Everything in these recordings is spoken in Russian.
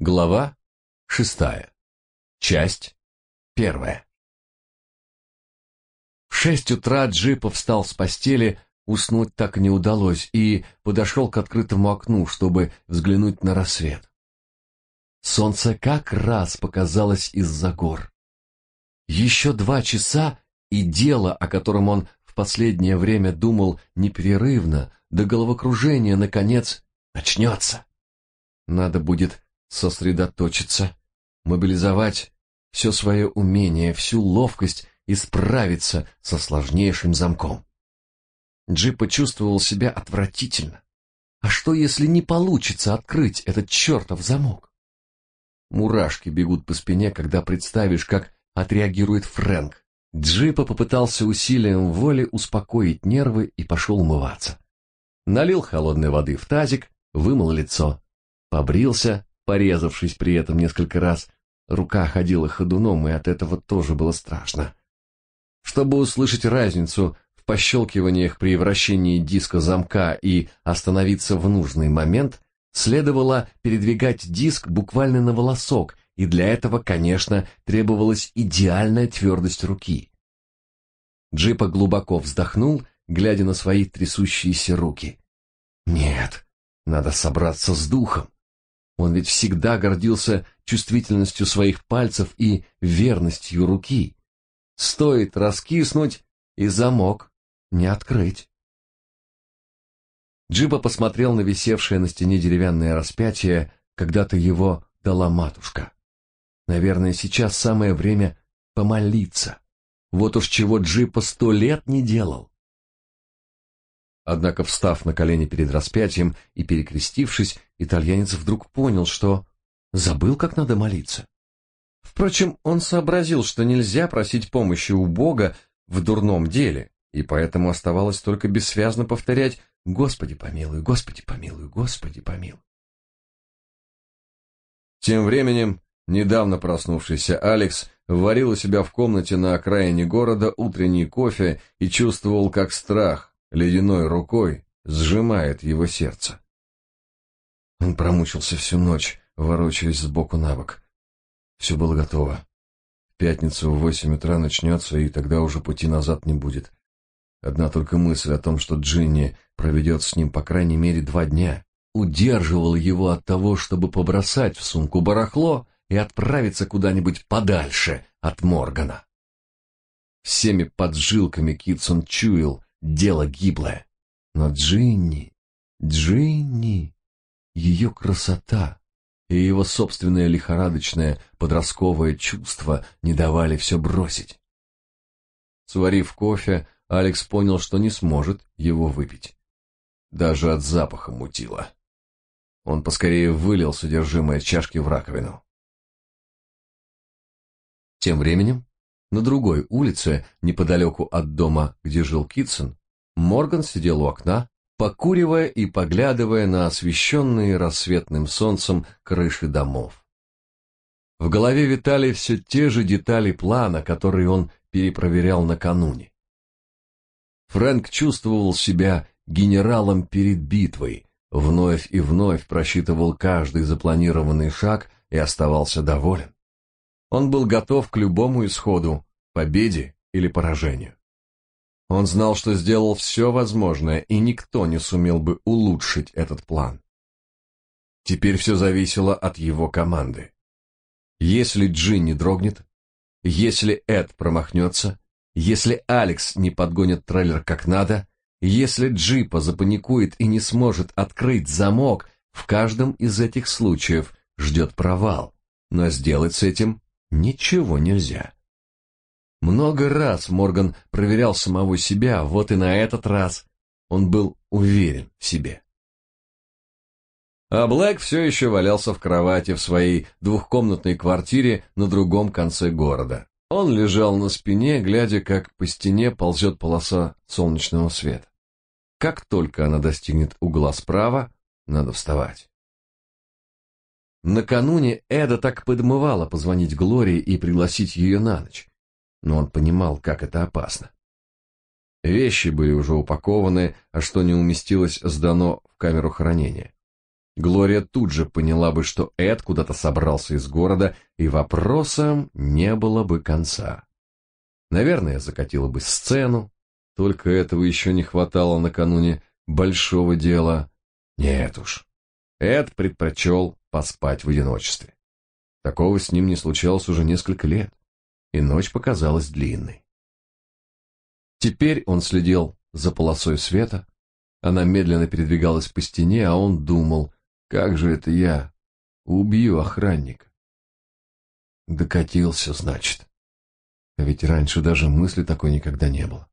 Глава шестая. Часть первая. В шесть утра Джипов встал с постели, уснуть так не удалось, и подошел к открытому окну, чтобы взглянуть на рассвет. Солнце как раз показалось из-за гор. Еще два часа, и дело, о котором он в последнее время думал непрерывно, до головокружения, наконец, начнется. Надо будет сосредоточиться, мобилизовать все свое умение, всю ловкость и справиться со сложнейшим замком. Джип почувствовал себя отвратительно. А что, если не получится открыть этот чертов замок? Мурашки бегут по спине, когда представишь, как отреагирует Фрэнк. Джипа попытался усилием воли успокоить нервы и пошел умываться. Налил холодной воды в тазик, вымыл лицо, побрился, порезавшись при этом несколько раз. Рука ходила ходуном, и от этого тоже было страшно. Чтобы услышать разницу в пощелкиваниях при вращении диска замка и остановиться в нужный момент, следовало передвигать диск буквально на волосок, и для этого, конечно, требовалась идеальная твердость руки. Джипа глубоко вздохнул, глядя на свои трясущиеся руки. Нет, надо собраться с духом. Он ведь всегда гордился чувствительностью своих пальцев и верностью руки. Стоит раскиснуть, и замок не открыть. Джиба посмотрел на висевшее на стене деревянное распятие, когда-то его дала матушка. Наверное, сейчас самое время помолиться. Вот уж чего Джипа сто лет не делал. Однако, встав на колени перед распятием и перекрестившись, итальянец вдруг понял, что забыл, как надо молиться. Впрочем, он сообразил, что нельзя просить помощи у Бога в дурном деле, и поэтому оставалось только бессвязно повторять «Господи помилуй, Господи помилуй, Господи помилуй». Тем временем, недавно проснувшийся Алекс варил у себя в комнате на окраине города утренний кофе и чувствовал, как страх, ледяной рукой сжимает его сердце. Он промучился всю ночь, ворочаясь сбоку на бок. Все было готово. В пятницу в восемь утра начнется, и тогда уже пути назад не будет. Одна только мысль о том, что Джинни проведет с ним по крайней мере два дня, удерживала его от того, чтобы побросать в сумку барахло и отправиться куда-нибудь подальше от Моргана. Всеми поджилками Китсон чуял, дело гиблое. Но Джинни, Джинни, ее красота и его собственное лихорадочное подростковое чувство не давали все бросить. Сварив кофе, Алекс понял, что не сможет его выпить. Даже от запаха мутило. Он поскорее вылил содержимое чашки в раковину. Тем временем на другой улице, неподалеку от дома, где жил Китсон, Морган сидел у окна, покуривая и поглядывая на освещенные рассветным солнцем крыши домов. В голове витали все те же детали плана, которые он перепроверял накануне. Фрэнк чувствовал себя генералом перед битвой, вновь и вновь просчитывал каждый запланированный шаг и оставался доволен. Он был готов к любому исходу, победе или поражению. Он знал, что сделал все возможное, и никто не сумел бы улучшить этот план. Теперь все зависело от его команды. Если Джинни дрогнет, если Эд промахнется, если Алекс не подгонит трейлер как надо, если Джипа запаникует и не сможет открыть замок, в каждом из этих случаев ждет провал, но сделать с этим ничего нельзя. Много раз Морган проверял самого себя, вот и на этот раз он был уверен в себе. А Блэк все еще валялся в кровати в своей двухкомнатной квартире на другом конце города. Он лежал на спине, глядя, как по стене ползет полоса солнечного света. Как только она достигнет угла справа, надо вставать. Накануне Эда так подмывала позвонить Глории и пригласить ее на ночь, но он понимал, как это опасно. Вещи были уже упакованы, а что не уместилось, сдано в камеру хранения. Глория тут же поняла бы, что Эд куда-то собрался из города, и вопросам не было бы конца. Наверное, закатила бы сцену, только этого еще не хватало накануне большого дела. Нет уж, Эд предпочел поспать в одиночестве. Такого с ним не случалось уже несколько лет, и ночь показалась длинной. Теперь он следил за полосой света, она медленно передвигалась по стене, а он думал, как же это я убью охранника. Докатился, значит. А ведь раньше даже мысли такой никогда не было.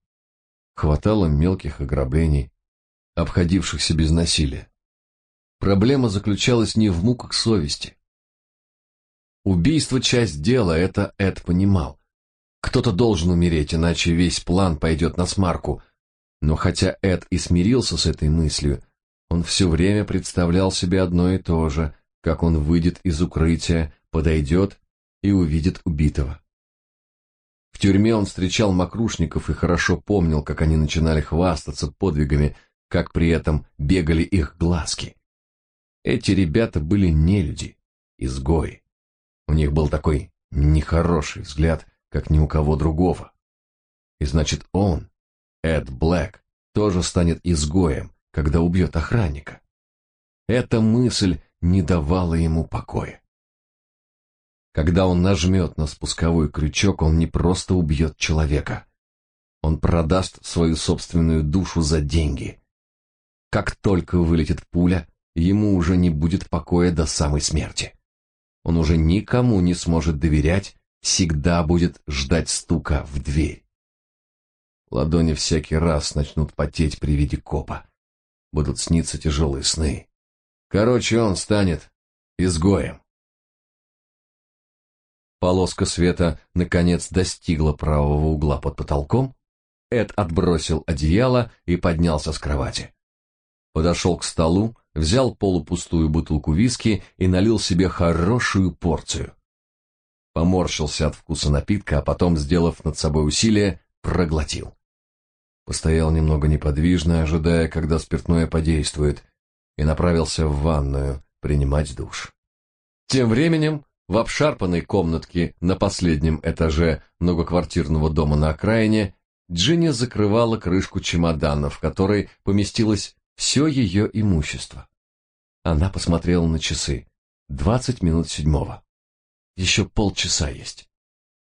Хватало мелких ограблений, обходившихся без насилия. Проблема заключалась не в муках совести. Убийство — часть дела, это Эд понимал. Кто-то должен умереть, иначе весь план пойдет на смарку. Но хотя Эд и смирился с этой мыслью, он все время представлял себе одно и то же, как он выйдет из укрытия, подойдет и увидит убитого. В тюрьме он встречал мокрушников и хорошо помнил, как они начинали хвастаться подвигами, как при этом бегали их глазки. Эти ребята были не люди, изгои. У них был такой нехороший взгляд, как ни у кого другого. И значит, он, Эд Блэк, тоже станет изгоем, когда убьет охранника. Эта мысль не давала ему покоя. Когда он нажмет на спусковой крючок, он не просто убьет человека. Он продаст свою собственную душу за деньги. Как только вылетит пуля, ему уже не будет покоя до самой смерти. Он уже никому не сможет доверять, всегда будет ждать стука в дверь. Ладони всякий раз начнут потеть при виде копа. Будут сниться тяжелые сны. Короче, он станет изгоем. Полоска света наконец достигла правого угла под потолком. Эд отбросил одеяло и поднялся с кровати. Подошел к столу, взял полупустую бутылку виски и налил себе хорошую порцию. Поморщился от вкуса напитка, а потом, сделав над собой усилие, проглотил. Постоял немного неподвижно, ожидая, когда спиртное подействует, и направился в ванную принимать душ. Тем временем в обшарпанной комнатке на последнем этаже многоквартирного дома на окраине Джинни закрывала крышку чемодана, в которой поместилось все ее имущество. Она посмотрела на часы. Двадцать минут седьмого. Еще полчаса есть.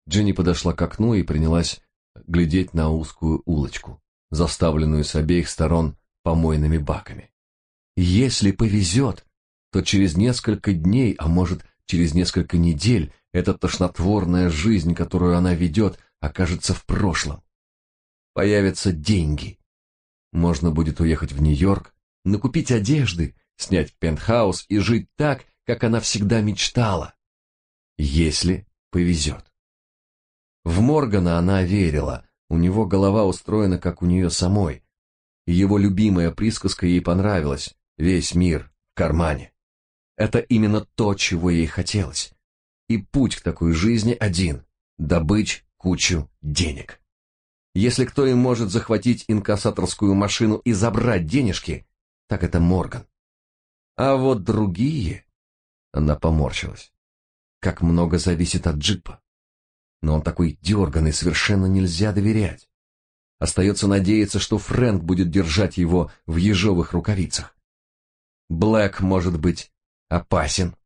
Джинни подошла к окну и принялась глядеть на узкую улочку, заставленную с обеих сторон помойными баками. Если повезет, то через несколько дней, а может через несколько недель, эта тошнотворная жизнь, которую она ведет, окажется в прошлом. Появятся деньги. Можно будет уехать в Нью-Йорк, накупить одежды, снять пентхаус и жить так, как она всегда мечтала. Если повезет. В Моргана она верила, у него голова устроена, как у нее самой. Его любимая присказка ей понравилась «Весь мир в кармане». Это именно то, чего ей хотелось. И путь к такой жизни один – добыть кучу денег. Если кто и может захватить инкассаторскую машину и забрать денежки, так это Морган. А вот другие... Она поморщилась. Как много зависит от джипа. Но он такой дерганый, совершенно нельзя доверять. Остается надеяться, что Фрэнк будет держать его в ежовых рукавицах. Блэк, может быть, опасен.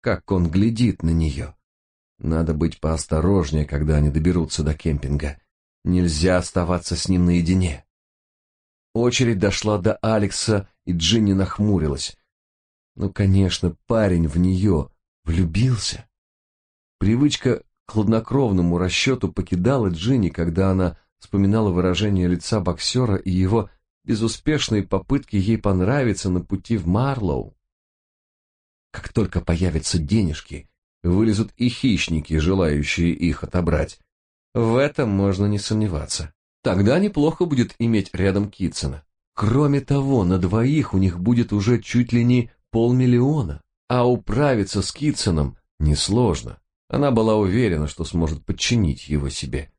Как он глядит на нее. Надо быть поосторожнее, когда они доберутся до кемпинга. Нельзя оставаться с ним наедине. Очередь дошла до Алекса, и Джинни нахмурилась. Ну, конечно, парень в нее влюбился. Привычка к хладнокровному расчету покидала Джинни, когда она вспоминала выражение лица боксера и его безуспешные попытки ей понравиться на пути в Марлоу. Как только появятся денежки, вылезут и хищники, желающие их отобрать. В этом можно не сомневаться. Тогда неплохо будет иметь рядом Китсона. Кроме того, на двоих у них будет уже чуть ли не полмиллиона, а управиться с Китсоном несложно. Она была уверена, что сможет подчинить его себе.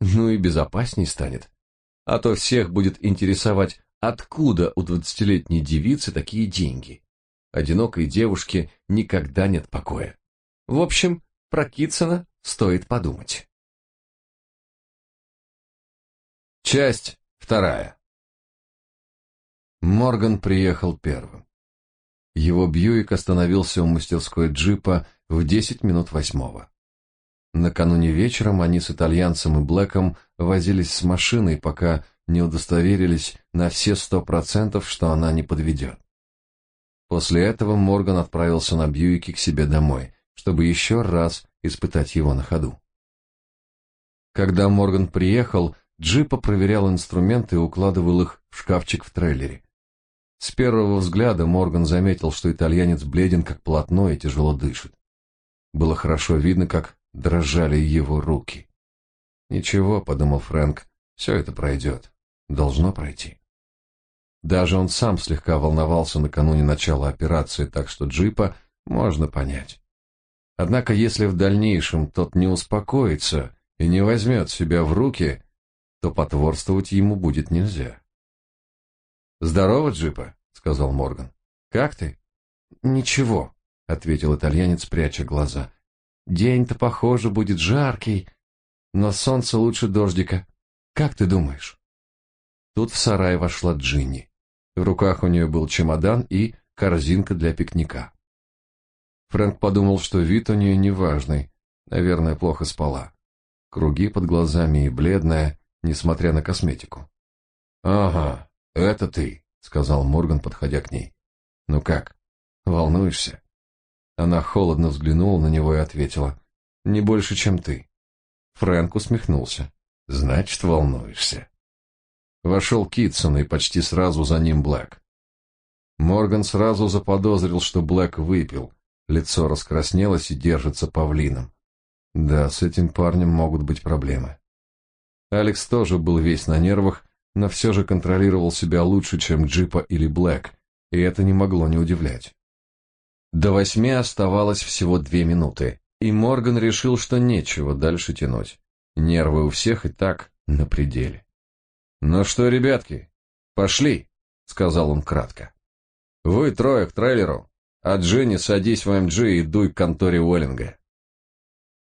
Ну и безопасней станет. А то всех будет интересовать, откуда у двадцатилетней девицы такие деньги. одинокой девушке никогда нет покоя. В общем, про Китсона стоит подумать. Часть вторая. Морган приехал первым. Его Бьюик остановился у мастерской джипа в десять минут восьмого. Накануне вечером они с итальянцем и Блэком возились с машиной, пока не удостоверились на все сто процентов, что она не подведет. После этого Морган отправился на Бьюике к себе домой, чтобы еще раз испытать его на ходу. Когда Морган приехал, Джипа проверял инструменты и укладывал их в шкафчик в трейлере. С первого взгляда Морган заметил, что итальянец бледен как полотно и тяжело дышит. Было хорошо видно, как дрожали его руки. «Ничего», — подумал Фрэнк, — «все это пройдет. Должно пройти». Даже он сам слегка волновался накануне начала операции, так что джипа можно понять. Однако, если в дальнейшем тот не успокоится и не возьмет себя в руки, то потворствовать ему будет нельзя. «Здорово, Джипа», — сказал Морган. «Как ты?» «Ничего», — ответил итальянец, пряча глаза. «День-то, похоже, будет жаркий, но солнце лучше дождика. Как ты думаешь?» Тут в сарай вошла Джинни. В руках у нее был чемодан и корзинка для пикника. Фрэнк подумал, что вид у нее неважный, наверное, плохо спала. Круги под глазами и бледная, несмотря на косметику. «Ага, это ты», — сказал Морган, подходя к ней. «Ну как, волнуешься?» Она холодно взглянула на него и ответила. «Не больше, чем ты». Фрэнк усмехнулся. «Значит, волнуешься». Вошел Китсон и почти сразу за ним Блэк. Морган сразу заподозрил, что Блэк выпил. Лицо раскраснелось и держится павлином. Да, с этим парнем могут быть проблемы. Алекс тоже был весь на нервах, но все же контролировал себя лучше, чем Джипа или Блэк, и это не могло не удивлять. До восьми оставалось всего две минуты, и Морган решил, что нечего дальше тянуть. Нервы у всех и так на пределе. «Ну что, ребятки, пошли», — сказал он кратко. «Вы трое к трейлеру, а Дженни садись в МГ и дуй к конторе Уоллинга».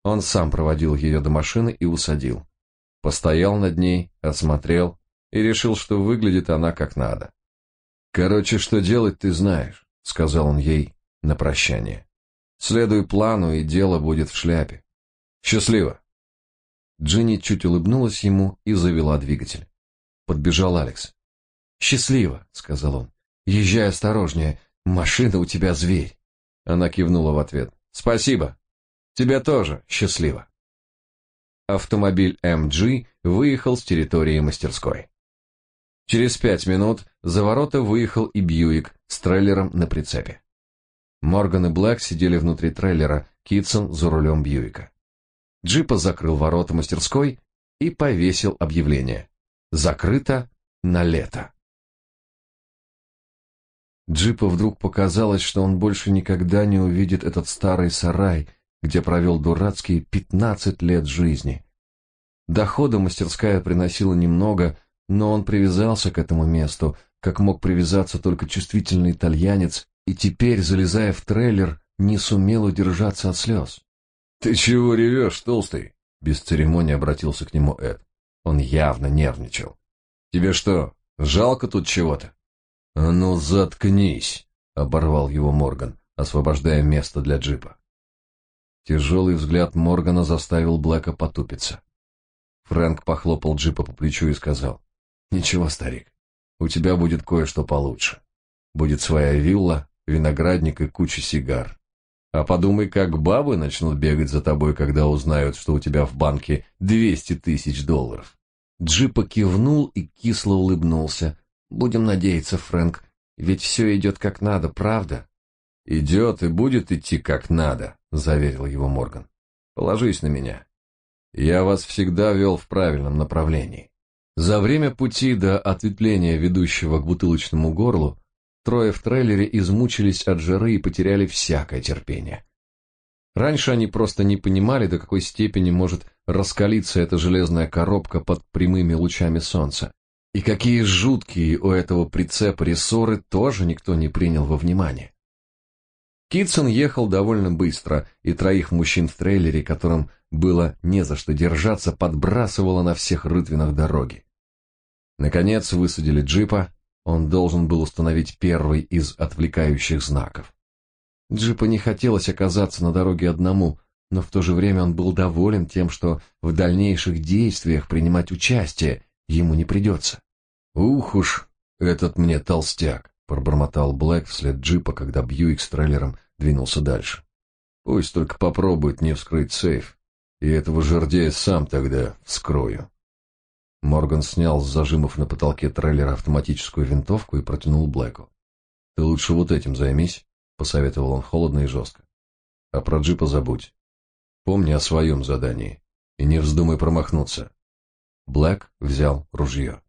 Он сам проводил ее до машины и усадил постоял над ней, осмотрел и решил, что выглядит она как надо. «Короче, что делать, ты знаешь», — сказал он ей на прощание. «Следуй плану, и дело будет в шляпе. Счастливо!» Джинни чуть улыбнулась ему и завела двигатель. Подбежал Алекс. «Счастливо», — сказал он. «Езжай осторожнее, машина у тебя зверь». Она кивнула в ответ. «Спасибо. Тебе тоже счастливо». Автомобиль MG выехал с территории мастерской. Через пять минут за ворота выехал и Бьюик с трейлером на прицепе. Морган и Блэк сидели внутри трейлера, Китсон за рулем Бьюика. Джипа закрыл ворота мастерской и повесил объявление. Закрыто на лето. Джипа вдруг показалось, что он больше никогда не увидит этот старый сарай, где провел дурацкие пятнадцать лет жизни. Дохода мастерская приносила немного, но он привязался к этому месту, как мог привязаться только чувствительный итальянец, и теперь, залезая в трейлер, не сумел удержаться от слез. «Ты чего ревешь, толстый?» — без церемонии обратился к нему Эд. Он явно нервничал. «Тебе что, жалко тут чего-то?» «А ну, заткнись!» — оборвал его Морган, освобождая место для джипа. Тяжелый взгляд Моргана заставил Блэка потупиться. Фрэнк похлопал джипа по плечу и сказал, «Ничего, старик, у тебя будет кое-что получше. Будет своя вилла, виноградник и куча сигар. А подумай, как бабы начнут бегать за тобой, когда узнают, что у тебя в банке двести тысяч долларов». Джипа кивнул и кисло улыбнулся. «Будем надеяться, Фрэнк, ведь все идет как надо, правда?» «Идет и будет идти как надо», — заверил его Морган. «Положись на меня. Я вас всегда вел в правильном направлении». За время пути до ответвления, ведущего к бутылочному горлу, трое в трейлере измучились от жары и потеряли всякое терпение. Раньше они просто не понимали, до какой степени может раскалиться эта железная коробка под прямыми лучами солнца. И какие жуткие у этого прицепа рессоры тоже никто не принял во внимание. Китсон ехал довольно быстро, и троих мужчин в трейлере, которым было не за что держаться, подбрасывало на всех рытвинах дороги. Наконец высадили джипа, он должен был установить первый из отвлекающих знаков. Джипа не хотелось оказаться на дороге одному, но в то же время он был доволен тем, что в дальнейших действиях принимать участие ему не придется. «Ух уж, этот мне толстяк!» — пробормотал Блэк вслед джипа, когда Бьюик с трейлером двинулся дальше. «Пусть только попробует не вскрыть сейф, и этого жердяя сам тогда вскрою». Морган снял с зажимов на потолке трейлера автоматическую винтовку и протянул Блэку. «Ты лучше вот этим займись», — посоветовал он холодно и жестко. «А про джипа забудь. Помни о своем задании и не вздумай промахнуться». Блэк взял ружье.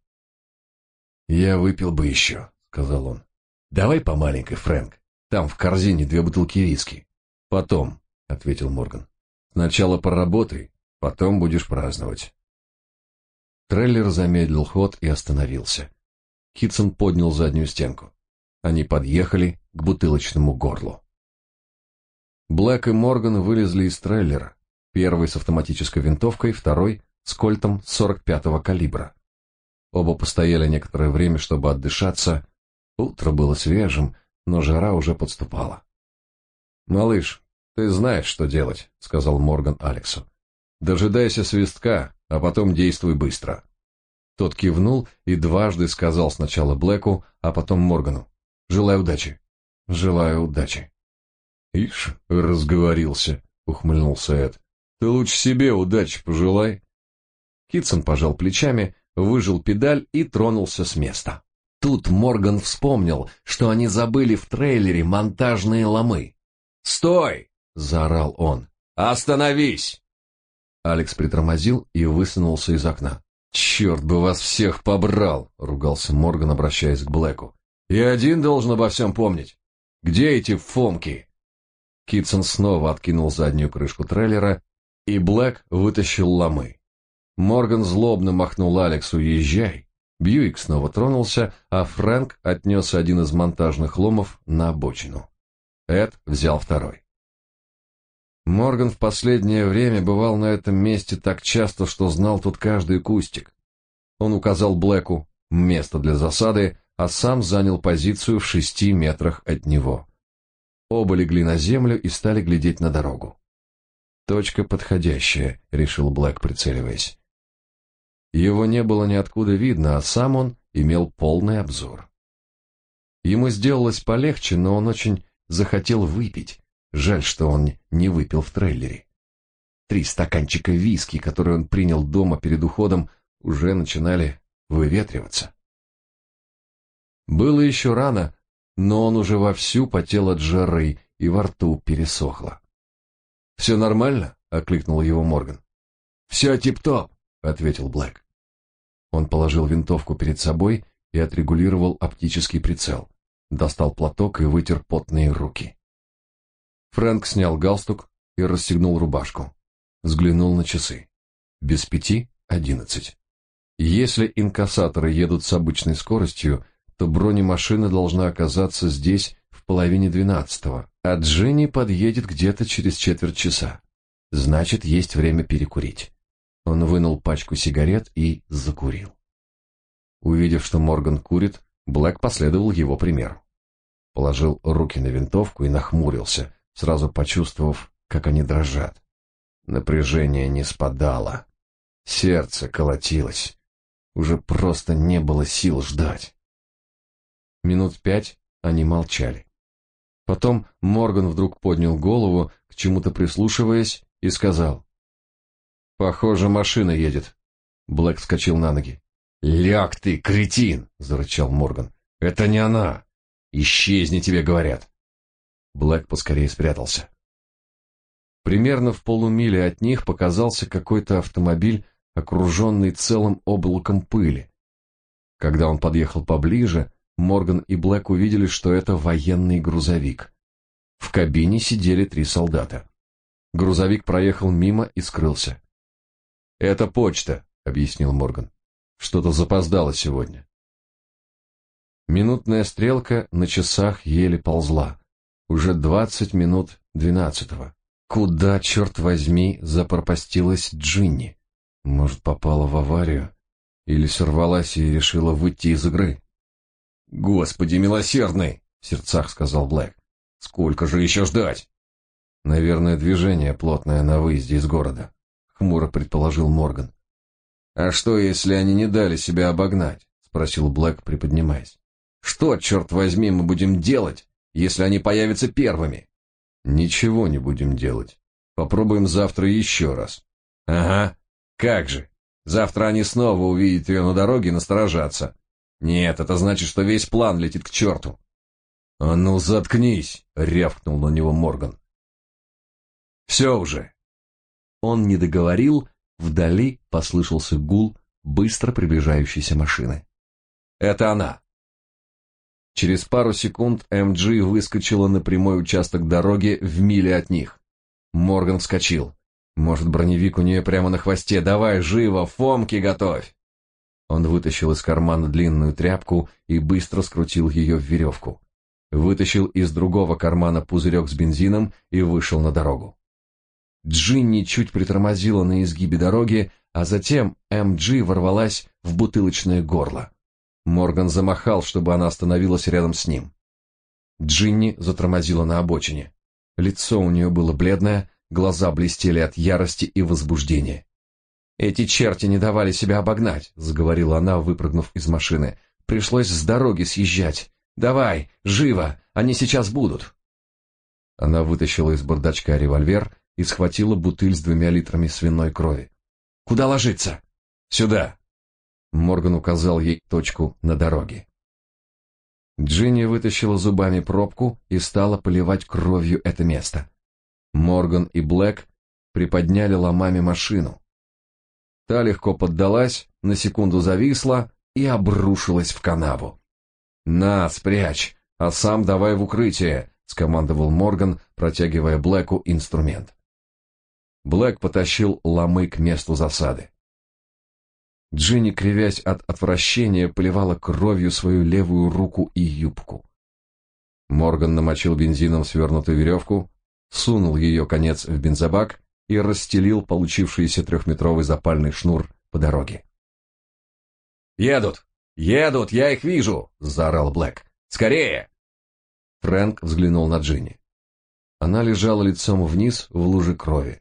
«Я выпил бы еще», — сказал он. «Давай по маленькой, Фрэнк. Там в корзине две бутылки виски». «Потом», — ответил Морган. «Сначала поработай, потом будешь праздновать». Трейлер замедлил ход и остановился. Китсон поднял заднюю стенку. Они подъехали к бутылочному горлу. Блэк и Морган вылезли из трейлера. Первый с автоматической винтовкой, второй с кольтом 45-го калибра. Оба постояли некоторое время, чтобы отдышаться. Утро было свежим, но жара уже подступала. «Малыш, ты знаешь, что делать», — сказал Морган Алексу. «Дожидайся свистка, а потом действуй быстро». Тот кивнул и дважды сказал сначала Блэку, а потом Моргану. «Желаю удачи». «Желаю удачи». «Ишь, разговорился», — ухмыльнулся Эд. «Ты лучше себе удачи пожелай». Китсон пожал плечами, выжил педаль и тронулся с места. Тут Морган вспомнил, что они забыли в трейлере монтажные ломы. «Стой!» — заорал он. «Остановись!» Алекс притормозил и высунулся из окна. «Черт бы вас всех побрал!» — ругался Морган, обращаясь к Блэку. «И один должен обо всем помнить. Где эти фомки?» Китсон снова откинул заднюю крышку трейлера, и Блэк вытащил ломы. Морган злобно махнул Алексу «Езжай». Бьюик снова тронулся, а Фрэнк отнес один из монтажных ломов на обочину. Эд взял второй. Морган в последнее время бывал на этом месте так часто, что знал тут каждый кустик. Он указал Блэку место для засады, а сам занял позицию в шести метрах от него. Оба легли на землю и стали глядеть на дорогу. «Точка подходящая», — решил Блэк, прицеливаясь. Его не было ниоткуда видно, а сам он имел полный обзор. Ему сделалось полегче, но он очень захотел выпить. Жаль, что он не выпил в трейлере. Три стаканчика виски, которые он принял дома перед уходом, уже начинали выветриваться. Было еще рано, но он уже вовсю потел от жары, и во рту пересохло. «Все нормально?» — окликнул его Морган. «Все тип-топ», — ответил Блэк. Он положил винтовку перед собой и отрегулировал оптический прицел. Достал платок и вытер потные руки. Фрэнк снял галстук и расстегнул рубашку. Взглянул на часы. Без пяти одиннадцать. Если инкассаторы едут с обычной скоростью, то бронемашина должна оказаться здесь в половине двенадцатого, а Джинни подъедет где-то через четверть часа. Значит, есть время перекурить. Он вынул пачку сигарет и закурил. Увидев, что Морган курит, Блэк последовал его примеру. Положил руки на винтовку и нахмурился, сразу почувствовав, как они дрожат. Напряжение не спадало. Сердце колотилось. Уже просто не было сил ждать. Минут пять они молчали. Потом Морган вдруг поднял голову, к чему-то прислушиваясь, и сказал. Похоже, машина едет. Блэк вскочил на ноги. Ляг ты, кретин, зарычал Морган. Это не она. Исчезни, тебе говорят. Блэк поскорее спрятался. Примерно в полумиле от них показался какой-то автомобиль, окруженный целым облаком пыли. Когда он подъехал поближе, Морган и Блэк увидели, что это военный грузовик. В кабине сидели три солдата. Грузовик проехал мимо и скрылся. «Это почта», — объяснил Морган. «Что-то запоздало сегодня». Минутная стрелка на часах еле ползла. Уже двадцать минут двенадцатого. Куда, черт возьми, запропастилась Джинни? Может, попала в аварию? Или сорвалась и решила выйти из игры? «Господи милосердный!» — в сердцах сказал Блэк. «Сколько же еще ждать?» «Наверное, движение плотное на выезде из города», — хмуро предположил Морган. «А что, если они не дали себя обогнать?» — спросил Блэк, приподнимаясь. «Что, черт возьми, мы будем делать, если они появятся первыми?» «Ничего не будем делать. Попробуем завтра еще раз». «Ага, как же. Завтра они снова увидят ее на дороге и насторожатся. Нет, это значит, что весь план летит к черту». «А ну, заткнись!» — рявкнул на него Морган. «Все уже!» Он не договорил, вдали послышался гул быстро приближающейся машины. «Это она!» Через пару секунд МГ выскочила на прямой участок дороги в миле от них. Морган вскочил. Может, броневик у нее прямо на хвосте. Давай, живо, фомки готовь. Он вытащил из кармана длинную тряпку и быстро скрутил ее в веревку. Вытащил из другого кармана пузырек с бензином и вышел на дорогу. Джинни чуть притормозила на изгибе дороги, а затем МГ ворвалась в бутылочное горло. Морган замахал, чтобы она остановилась рядом с ним. Джинни затормозила на обочине. Лицо у нее было бледное, глаза блестели от ярости и возбуждения. «Эти черти не давали себя обогнать», — заговорила она, выпрыгнув из машины. «Пришлось с дороги съезжать. Давай, живо, они сейчас будут». Она вытащила из бардачка револьвер и схватила бутыль с двумя литрами свиной крови. «Куда ложиться?» «Сюда», Морган указал ей точку на дороге. Джинни вытащила зубами пробку и стала поливать кровью это место. Морган и Блэк приподняли ломами машину. Та легко поддалась, на секунду зависла и обрушилась в канаву. «На, спрячь, а сам давай в укрытие», — скомандовал Морган, протягивая Блэку инструмент. Блэк потащил ломы к месту засады. Джинни, кривясь от отвращения, поливала кровью свою левую руку и юбку. Морган намочил бензином свернутую веревку, сунул ее конец в бензобак и расстелил получившийся трехметровый запальный шнур по дороге. «Едут! Едут! Я их вижу!» — заорал Блэк. «Скорее!» Фрэнк взглянул на Джинни. Она лежала лицом вниз в луже крови.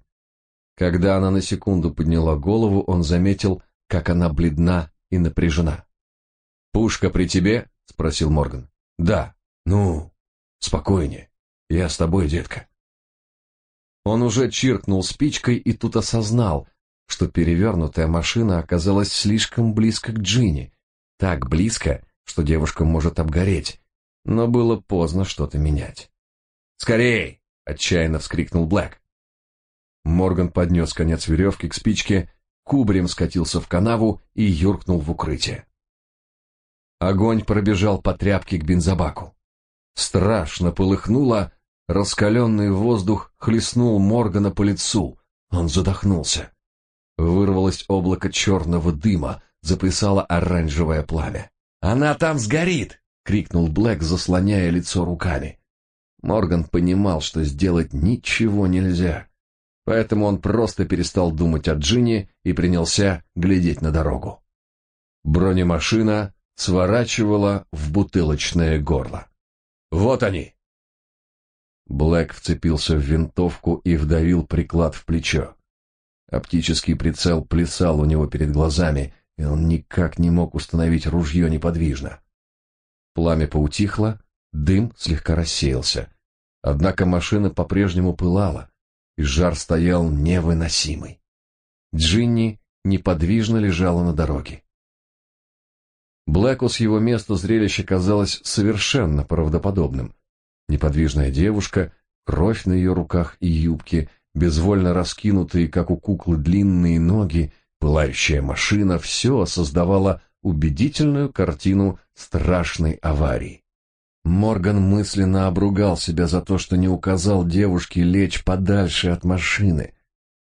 Когда она на секунду подняла голову, он заметил, как она бледна и напряжена. «Пушка при тебе?» — спросил Морган. «Да». «Ну, спокойнее. Я с тобой, детка». Он уже чиркнул спичкой и тут осознал, что перевернутая машина оказалась слишком близко к Джинни. Так близко, что девушка может обгореть. Но было поздно что-то менять. «Скорей!» — отчаянно вскрикнул Блэк. Морган поднес конец веревки к спичке кубарем скатился в канаву и юркнул в укрытие. Огонь пробежал по тряпке к бензобаку. Страшно полыхнуло, раскаленный воздух хлестнул Моргана по лицу. Он задохнулся. Вырвалось облако черного дыма, заплясало оранжевое пламя. «Она там сгорит!» — крикнул Блэк, заслоняя лицо руками. Морган понимал, что сделать ничего нельзя. Поэтому он просто перестал думать о Джинни и принялся глядеть на дорогу. Бронемашина сворачивала в бутылочное горло. Вот они. Блэк вцепился в винтовку и вдавил приклад в плечо. Оптический прицел плясал у него перед глазами, и он никак не мог установить ружье неподвижно. Пламя поутихло, дым слегка рассеялся. Однако машина по-прежнему пылала, и жар стоял невыносимый. Джинни неподвижно лежала на дороге. Блэку с его места зрелище казалось совершенно правдоподобным. Неподвижная девушка, кровь на ее руках и юбке, безвольно раскинутые, как у куклы, длинные ноги, пылающая машина — все создавало убедительную картину страшной аварии. Морган мысленно обругал себя за то, что не указал девушке лечь подальше от машины.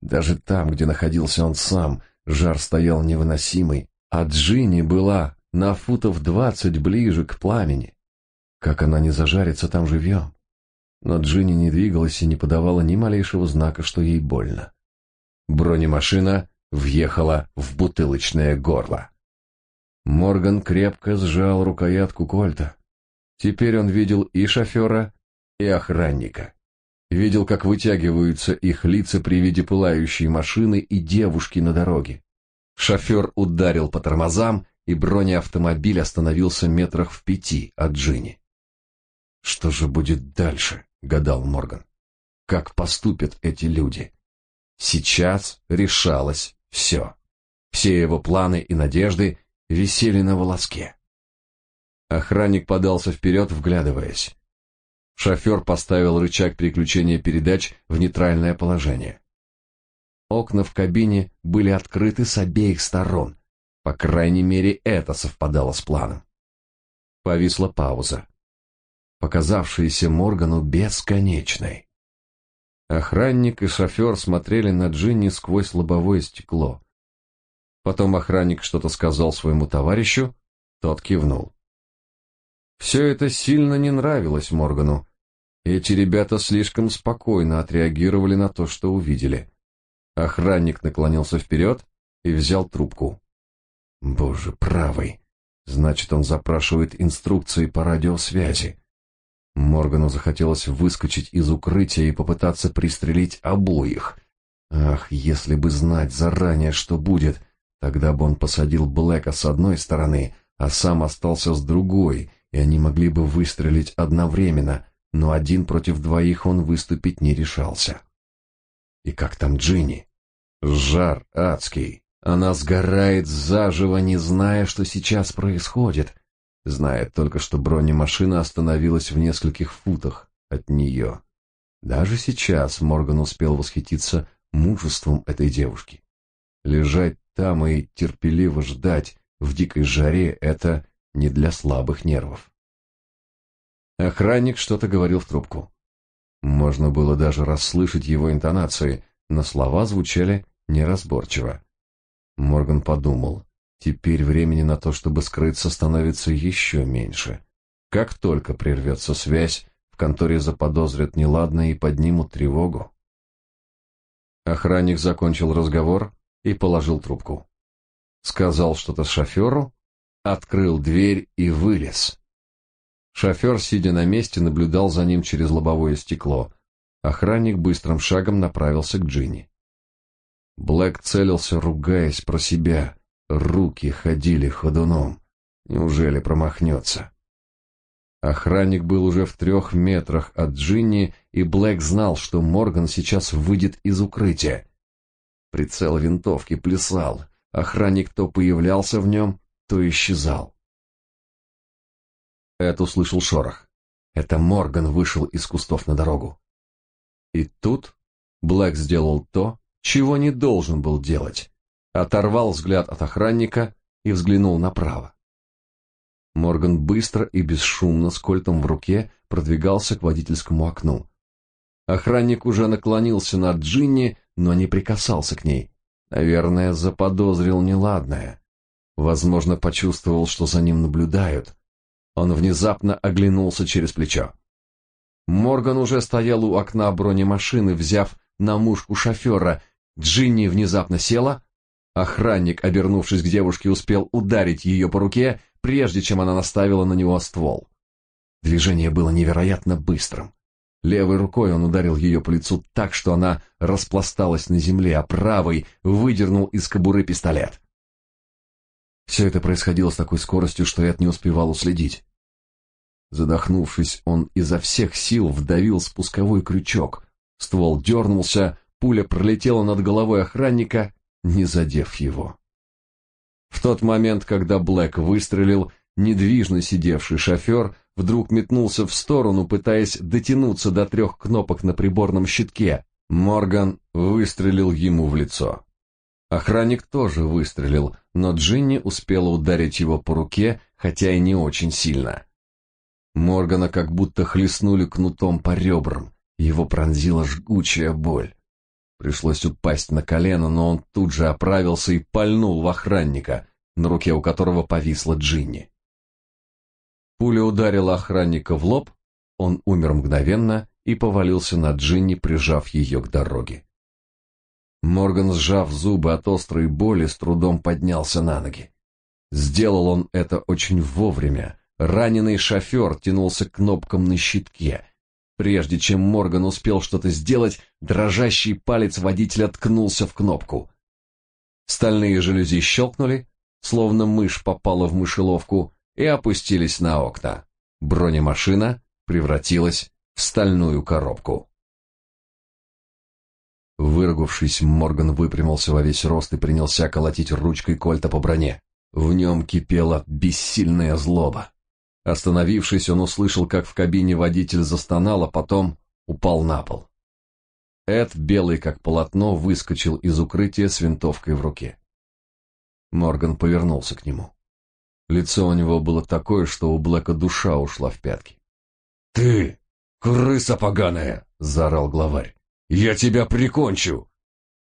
Даже там, где находился он сам, жар стоял невыносимый, а Джинни была на футов двадцать ближе к пламени. Как она не зажарится там живьем? но Джинни не двигалась и не подавала ни малейшего знака, что ей больно. Бронемашина въехала в бутылочное горло. Морган крепко сжал рукоятку кольта. Теперь он видел и шофера, и охранника. Видел, как вытягиваются их лица при виде пылающей машины и девушки на дороге. Шофер ударил по тормозам, и бронеавтомобиль остановился метрах в пяти от Джинни. «Что же будет дальше?» — гадал Морган. «Как поступят эти люди?» Сейчас решалось все. Все его планы и надежды висели на волоске. Охранник подался вперед, вглядываясь. Шофер поставил рычаг переключения передач в нейтральное положение. Окна в кабине были открыты с обеих сторон. По крайней мере, это совпадало с планом. Повисла пауза, показавшаяся Моргану бесконечной. Охранник и шофер смотрели на Джинни сквозь лобовое стекло. Потом охранник что-то сказал своему товарищу, тот кивнул. Все это сильно не нравилось Моргану. Эти ребята слишком спокойно отреагировали на то, что увидели. Охранник наклонился вперед и взял трубку. Боже, правый. Значит, он запрашивает инструкции по радиосвязи. Моргану захотелось выскочить из укрытия и попытаться пристрелить обоих. Ах, если бы знать заранее, что будет, тогда бы он посадил Блэка с одной стороны, а сам остался с другой, и они могли бы выстрелить одновременно, но один против двоих он выступить не решался. И как там Джинни? Жар адский. Она сгорает заживо, не зная, что сейчас происходит. Знает только, что бронемашина остановилась в нескольких футах от нее. Даже сейчас Морган успел восхититься мужеством этой девушки. Лежать там и терпеливо ждать в дикой жаре — это не для слабых нервов. Охранник что-то говорил в трубку. Можно было даже расслышать его интонации, но слова звучали неразборчиво. Морган подумал, теперь времени на то, чтобы скрыться, становится еще меньше. Как только прервется связь, в конторе заподозрят неладное и поднимут тревогу. Охранник закончил разговор и положил трубку. Сказал что-то шоферу, открыл дверь и вылез. Шофер, сидя на месте, наблюдал за ним через лобовое стекло. Охранник быстрым шагом направился к Джинни. Блэк целился, ругаясь про себя. Руки ходили ходуном. Неужели промахнется? Охранник был уже в трех метрах от Джинни, и Блэк знал, что Морган сейчас выйдет из укрытия. Прицел винтовки плясал. Охранник то появлялся в нем, то исчезал. Эд услышал шорох. Это Морган вышел из кустов на дорогу. И тут Блэк сделал то, чего не должен был делать. Оторвал взгляд от охранника и взглянул направо. Морган быстро и бесшумно с кольтом в руке продвигался к водительскому окну. Охранник уже наклонился над Джинни, но не прикасался к ней. Наверное, заподозрил неладное. Возможно, почувствовал, что за ним наблюдают. Он внезапно оглянулся через плечо. Морган уже стоял у окна бронемашины, взяв на мушку шофера. Джинни внезапно села. Охранник, обернувшись к девушке, успел ударить ее по руке, прежде чем она наставила на него ствол. Движение было невероятно быстрым. Левой рукой он ударил ее по лицу так, что она распласталась на земле, а правой выдернул из кобуры пистолет. Все это происходило с такой скоростью, что Эд не успевал уследить. Задохнувшись, он изо всех сил вдавил спусковой крючок. Ствол дернулся, пуля пролетела над головой охранника, не задев его. В тот момент, когда Блэк выстрелил, недвижно сидевший шофер вдруг метнулся в сторону, пытаясь дотянуться до трех кнопок на приборном щитке. Морган выстрелил ему в лицо. Охранник тоже выстрелил, но Джинни успела ударить его по руке, хотя и не очень сильно. Моргана как будто хлестнули кнутом по ребрам. Его пронзила жгучая боль. Пришлось упасть на колено, но он тут же оправился и пальнул в охранника, на руке у которого повисла Джинни. Пуля ударила охранника в лоб, он умер мгновенно и повалился на Джинни, прижав ее к дороге. Морган, сжав зубы от острой боли, с трудом поднялся на ноги. Сделал он это очень вовремя. Раненый шофер тянулся к кнопкам на щитке. Прежде чем Морган успел что-то сделать, дрожащий палец водителя ткнулся в кнопку. Стальные жалюзи щелкнули, словно мышь попала в мышеловку, и опустились на окна. Бронемашина превратилась в стальную коробку. Выругавшись, Морган выпрямился во весь рост и принялся колотить ручкой кольта по броне. В нем кипела бессильная злоба. Остановившись, он услышал, как в кабине водитель застонал, а потом упал на пол. Эд, белый как полотно, выскочил из укрытия с винтовкой в руке. Морган повернулся к нему. Лицо у него было такое, что у Блэка душа ушла в пятки. «Ты, крыса поганая!» — заорал главарь. «Я тебя прикончу!»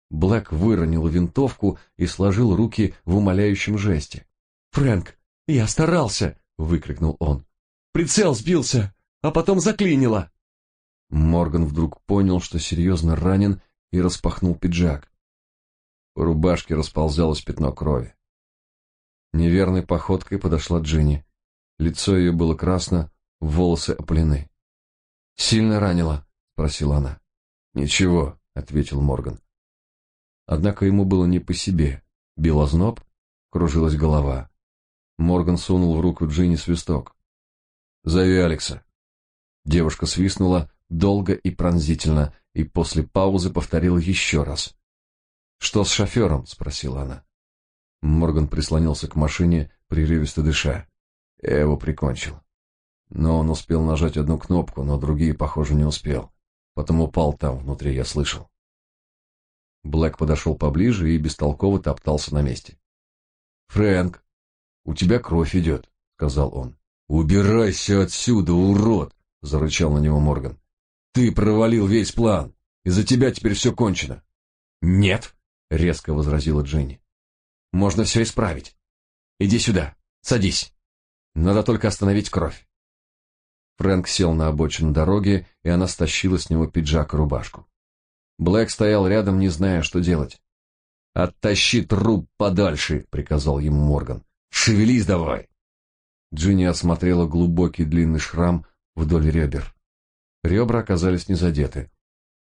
Блэк выронил винтовку и сложил руки в умоляющем жесте. «Фрэнк, я старался!» — выкрикнул он. «Прицел сбился, а потом заклинило!» Морган вдруг понял, что серьезно ранен, и распахнул пиджак. По рубашке расползалось пятно крови. Неверной походкой подошла Джинни. Лицо ее было красно, волосы опалены. «Сильно ранило?» — спросила она. «Ничего», — ответил Морган. Однако ему было не по себе. Бил озноб, кружилась голова. Морган сунул в руку Джинни свисток. «Зови Алекса». Девушка свистнула долго и пронзительно, и после паузы повторила еще раз. «Что с шофером?» — спросила она. Морган прислонился к машине, прерывисто дыша. Я его прикончил. Но он успел нажать одну кнопку, но другие, похоже, не успел. Потом упал там, внутри, я слышал. Блэк подошел поближе и бестолково топтался на месте. «Фрэнк, у тебя кровь идет», — сказал он. «Убирайся отсюда, урод!» — зарычал на него Морган. «Ты провалил весь план. Из-за тебя теперь все кончено». «Нет», — резко возразила Дженни. «Можно все исправить. Иди сюда, садись. Надо только остановить кровь». Фрэнк сел на обочину дороги, и она стащила с него пиджак и рубашку. Блэк стоял рядом, не зная, что делать. «Оттащи труп подальше», — приказал ему Морган. «Шевелись давай!» Джинни осмотрела глубокий длинный шрам вдоль ребер. Ребра оказались не задеты.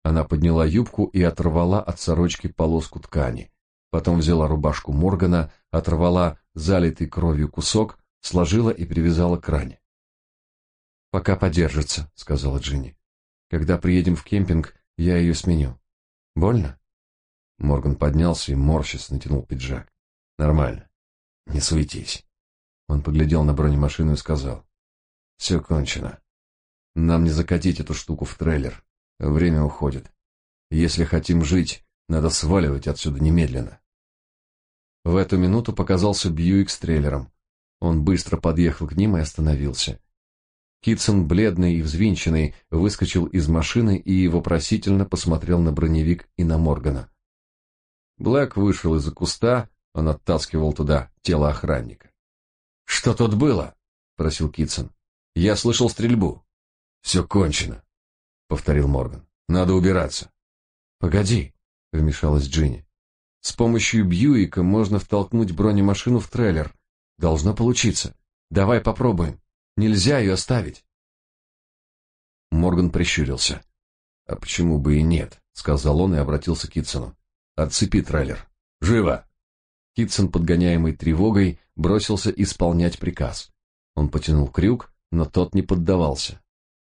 Она подняла юбку и оторвала от сорочки полоску ткани. Потом взяла рубашку Моргана, оторвала залитый кровью кусок, сложила и привязала к ране. «Пока подержится», — сказала Джинни. «Когда приедем в кемпинг, я ее сменю». Больно? Морган поднялся и морщись натянул пиджак. Нормально. Не суетись. Он поглядел на бронемашину и сказал: «Все кончено. Нам не закатить эту штуку в трейлер. Время уходит. Если хотим жить, надо сваливать отсюда немедленно. В эту минуту показался Бьюик с трейлером. Он быстро подъехал к ним и остановился. Китсон, бледный и взвинченный, выскочил из машины и вопросительно посмотрел на броневик и на Моргана. Блэк вышел из-за куста, он оттаскивал туда тело охранника. «Что тут было?» — просил Китсон. «Я слышал стрельбу». «Все кончено», — повторил Морган. «Надо убираться». «Погоди», — вмешалась Джинни. «С помощью Бьюика можно втолкнуть бронемашину в трейлер. Должно получиться. Давай попробуем». Нельзя ее оставить. Морган прищурился. «А почему бы и нет?» — сказал он и обратился к Китсону. «Отцепи трейлер. Живо!» Китсон, подгоняемый тревогой, бросился исполнять приказ. Он потянул крюк, но тот не поддавался.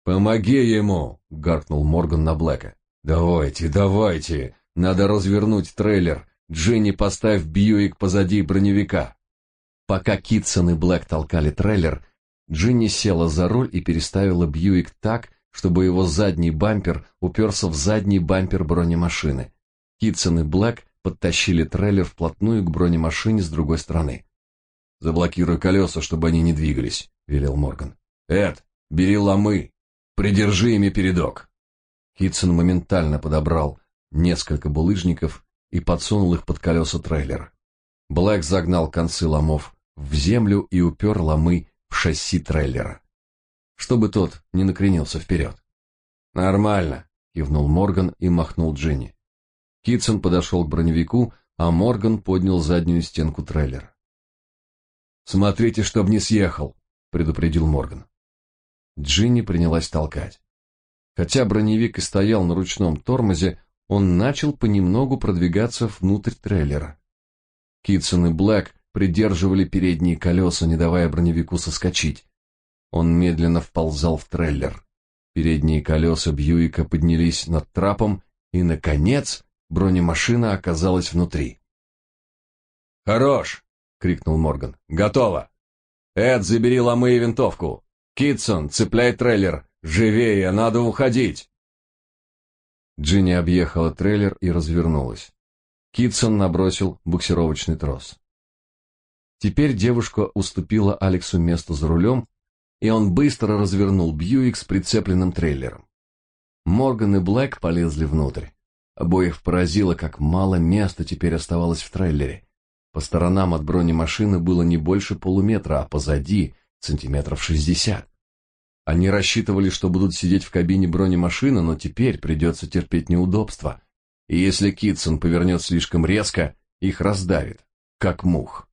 «Помоги ему!» — гаркнул Морган на Блэка. «Давайте, давайте! Надо развернуть трейлер! Джинни, поставь Бьюик позади броневика!» Пока Китсон и Блэк толкали трейлер, Джинни села за руль и переставила Бьюик так, чтобы его задний бампер уперся в задний бампер бронемашины. Китсон и Блэк подтащили трейлер вплотную к бронемашине с другой стороны. «Заблокируй колеса, чтобы они не двигались», — велел Морган. «Эд, бери ломы, придержи ими передок». Китсон моментально подобрал несколько булыжников и подсунул их под колеса трейлера. Блэк загнал концы ломов в землю и упер ломы в шасси трейлера, чтобы тот не накренился вперед. Нормально, кивнул Морган и махнул Джинни. Китсон подошел к броневику, а Морган поднял заднюю стенку трейлера. Смотрите, чтоб не съехал, предупредил Морган. Джинни принялась толкать. Хотя броневик и стоял на ручном тормозе, он начал понемногу продвигаться внутрь трейлера. Китсон и Блэк придерживали передние колеса, не давая броневику соскочить. Он медленно вползал в трейлер. Передние колеса Бьюика поднялись над трапом, и, наконец, бронемашина оказалась внутри. «Хорош!» — крикнул Морган. «Готово! Эд, забери ломы и винтовку! Китсон, цепляй трейлер! Живее, надо уходить!» Джинни объехала трейлер и развернулась. Китсон набросил буксировочный трос. Теперь девушка уступила Алексу место за рулем, и он быстро развернул Бьюик с прицепленным трейлером. Морган и Блэк полезли внутрь. Обоих поразило, как мало места теперь оставалось в трейлере. По сторонам от бронемашины было не больше полуметра, а позади сантиметров шестьдесят. Они рассчитывали, что будут сидеть в кабине бронемашины, но теперь придется терпеть неудобства. И если Китсон повернет слишком резко, их раздавит, как мух.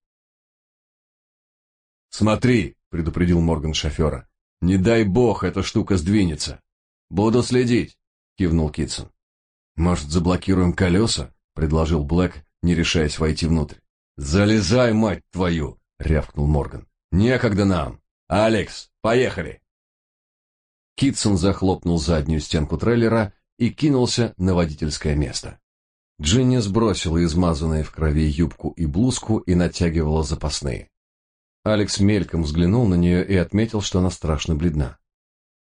«Смотри», — предупредил Морган шофера, — «не дай бог эта штука сдвинется». «Буду следить», — кивнул Китсон. «Может, заблокируем колеса?» — предложил Блэк, не решаясь войти внутрь. «Залезай, мать твою!» — рявкнул Морган. «Некогда нам! Алекс, поехали!» Китсон захлопнул заднюю стенку трейлера и кинулся на водительское место. Джинни сбросила измазанные в крови юбку и блузку и натягивала запасные. Алекс мельком взглянул на нее и отметил, что она страшно бледна.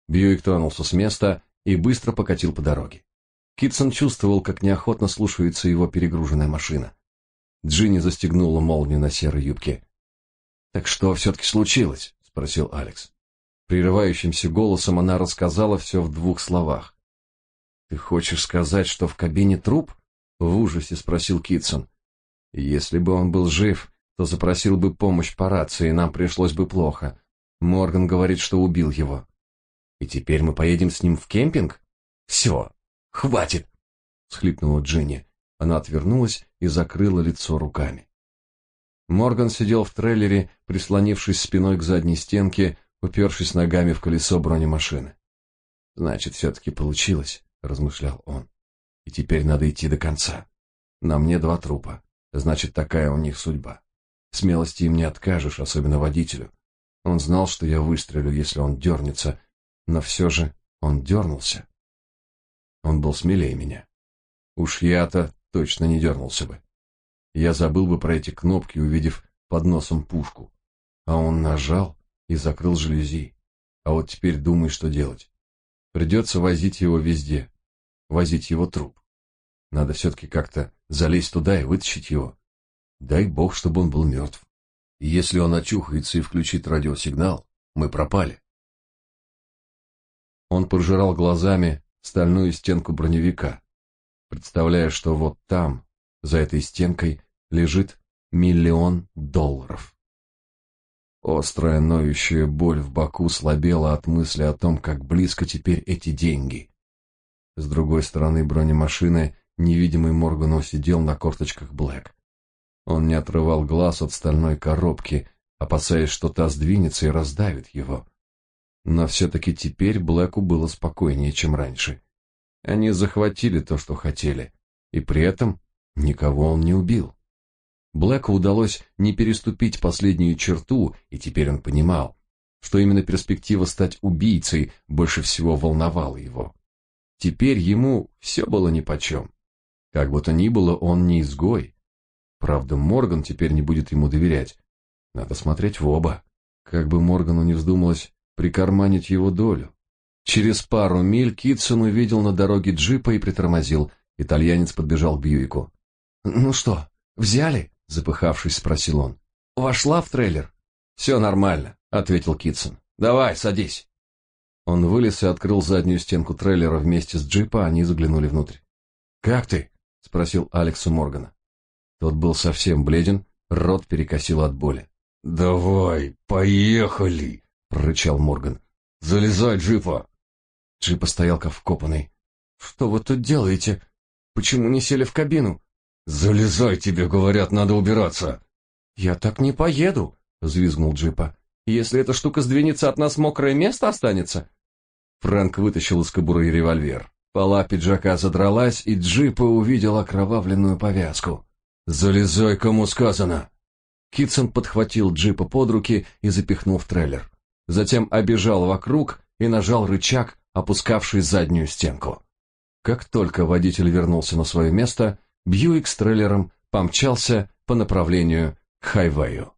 Бьюик тронулся с места и быстро покатил по дороге. Китсон чувствовал, как неохотно слушается его перегруженная машина. Джинни застегнула молнию на серой юбке. «Так что все-таки случилось?» — спросил Алекс. Прерывающимся голосом она рассказала все в двух словах. «Ты хочешь сказать, что в кабине труп?» — в ужасе спросил Китсон. «Если бы он был жив, то запросил бы помощь по рации, и нам пришлось бы плохо. Морган говорит, что убил его. И теперь мы поедем с ним в кемпинг? Все, хватит!» — схлипнула Джинни. Она отвернулась и закрыла лицо руками. Морган сидел в трейлере, прислонившись спиной к задней стенке, упершись ногами в колесо бронемашины. «Значит, все-таки получилось», — размышлял он. «И теперь надо идти до конца. На мне два трупа. Значит, такая у них судьба. Смелости им не откажешь, особенно водителю. Он знал, что я выстрелю, если он дернется, но все же он дернулся. Он был смелее меня. Уж я-то точно не дернулся бы. Я забыл бы про эти кнопки, увидев под носом пушку. А он нажал и закрыл жалюзи. А вот теперь думай, что делать. Придется возить его везде, возить его труп. Надо все-таки как-то залезть туда и вытащить его. Дай бог, чтобы он был мертв. И если он очухается и включит радиосигнал, мы пропали. Он пожирал глазами стальную стенку броневика представляя, что вот там, за этой стенкой, лежит миллион долларов. Острая ноющая боль в боку слабела от мысли о том, как близко теперь эти деньги. С другой стороны бронемашины невидимый Моргану сидел на корточках Блэк. Он не отрывал глаз от стальной коробки, опасаясь, что та сдвинется и раздавит его. Но все-таки теперь Блэку было спокойнее, чем раньше. Они захватили то, что хотели, и при этом никого он не убил. Блэку удалось не переступить последнюю черту, и теперь он понимал, что именно перспектива стать убийцей больше всего волновала его. Теперь ему все было нипочем. Как бы то ни было, он не изгой. Правда, Морган теперь не будет ему доверять. Надо смотреть в оба. Как бы Моргану не вздумалось прикарманить его долю. Через пару миль Китсон увидел на дороге джипа и притормозил. Итальянец подбежал к Бьюику. «Ну что, взяли?» — запыхавшись, спросил он. «Вошла в трейлер?» «Все нормально», — ответил Китсон. «Давай, садись». Он вылез и открыл заднюю стенку трейлера вместе с джипа, они заглянули внутрь. «Как ты?» — спросил Алекс у Моргана. Тот был совсем бледен, рот перекосил от боли. «Давай, поехали!» — прорычал Морган. «Залезай, джипа!» Джип стоял как вкопанный. «Что вы тут делаете? Почему не сели в кабину?» «Залезай, тебе говорят, надо убираться!» «Я так не поеду!» — взвизгнул Джипа. «Если эта штука сдвинется, от нас мокрое место останется?» Фрэнк вытащил из кобуры револьвер. Пола пиджака задралась, и Джипа увидел окровавленную повязку. «Залезай, кому сказано!» Китсон подхватил Джипа под руки и запихнул в трейлер. Затем обежал вокруг и нажал рычаг, опускавший заднюю стенку. Как только водитель вернулся на свое место, Бьюик с трейлером помчался по направлению к хайвею.